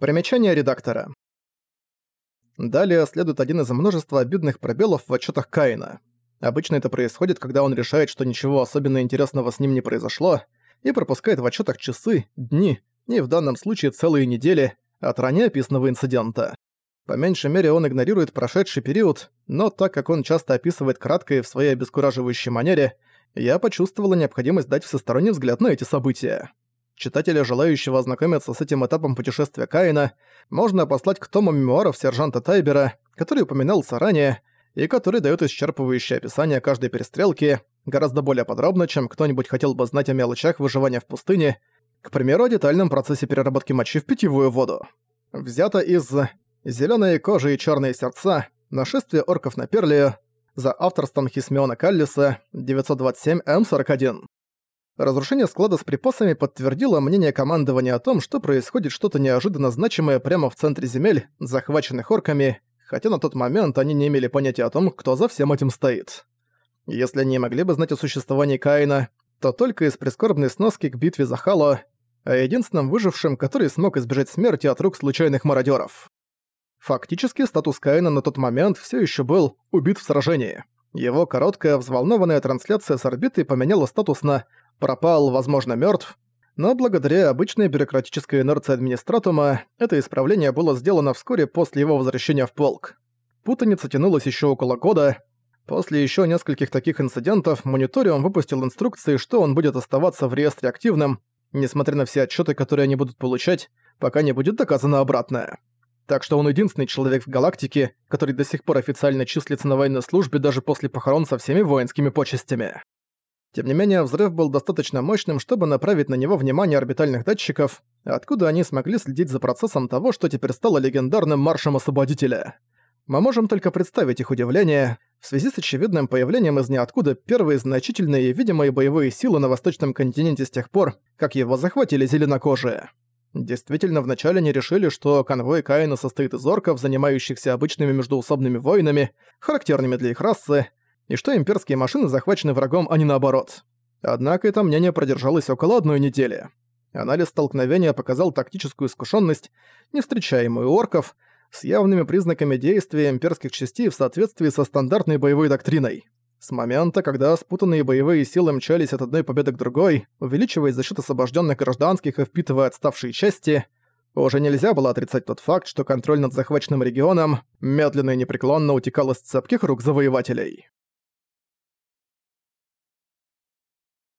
Примечание редактора. Далее следует один из множества обидных пробелов в отчетах Каина. Обычно это происходит, когда он решает, что ничего особенно интересного с ним не произошло, и пропускает в отчетах часы, дни и в данном случае целые недели от ранее описанного инцидента. По меньшей мере он игнорирует прошедший период, но так как он часто описывает кратко и в своей обескураживающей манере, я почувствовала необходимость дать всесторонний взгляд на эти события. Читателя, желающего ознакомиться с этим этапом путешествия Каина, можно послать к тому мемуаров сержанта Тайбера, который упоминался ранее, и который дает исчерпывающее описание каждой перестрелки, гораздо более подробно, чем кто-нибудь хотел бы знать о мелочах выживания в пустыне, к примеру, о детальном процессе переработки мочи в питьевую воду. Взято из «Зелёные кожи и чёрные сердца. Нашествие орков на Перлию» за авторством Хисмиона Каллиса 927М41. Разрушение склада с припасами подтвердило мнение командования о том, что происходит что-то неожиданно значимое прямо в центре земель, захваченных орками, хотя на тот момент они не имели понятия о том, кто за всем этим стоит. Если они могли бы знать о существовании Каина, то только из прискорбной сноски к битве за Хало, а единственным выжившим, который смог избежать смерти от рук случайных мародеров. Фактически статус Каина на тот момент все еще был убит в сражении. Его короткая взволнованная трансляция с орбиты поменяла статус на «пропал, возможно, мертв, но благодаря обычной бюрократической инерции администратума это исправление было сделано вскоре после его возвращения в полк. Путаница тянулась еще около года. После еще нескольких таких инцидентов Мониториум выпустил инструкции, что он будет оставаться в реестре активным, несмотря на все отчеты, которые они будут получать, пока не будет доказано обратное. Так что он единственный человек в галактике, который до сих пор официально числится на военной службе даже после похорон со всеми воинскими почестями. Тем не менее, взрыв был достаточно мощным, чтобы направить на него внимание орбитальных датчиков, откуда они смогли следить за процессом того, что теперь стало легендарным маршем Освободителя. Мы можем только представить их удивление в связи с очевидным появлением из ниоткуда первые значительные и видимые боевые силы на восточном континенте с тех пор, как его захватили зеленокожие. Действительно, вначале они решили, что конвой Каина состоит из орков, занимающихся обычными междуусобными войнами, характерными для их расы, и что имперские машины захвачены врагом, а не наоборот. Однако это мнение продержалось около одной недели. Анализ столкновения показал тактическую искушенность, не встречаемую орков, с явными признаками действия имперских частей в соответствии со стандартной боевой доктриной. С момента, когда спутанные боевые силы мчались от одной победы к другой, увеличиваясь за счет освобожденных гражданских и впитывая отставшие части, уже нельзя было отрицать тот факт, что контроль над захваченным регионом медленно и непреклонно утекал из цепких рук завоевателей.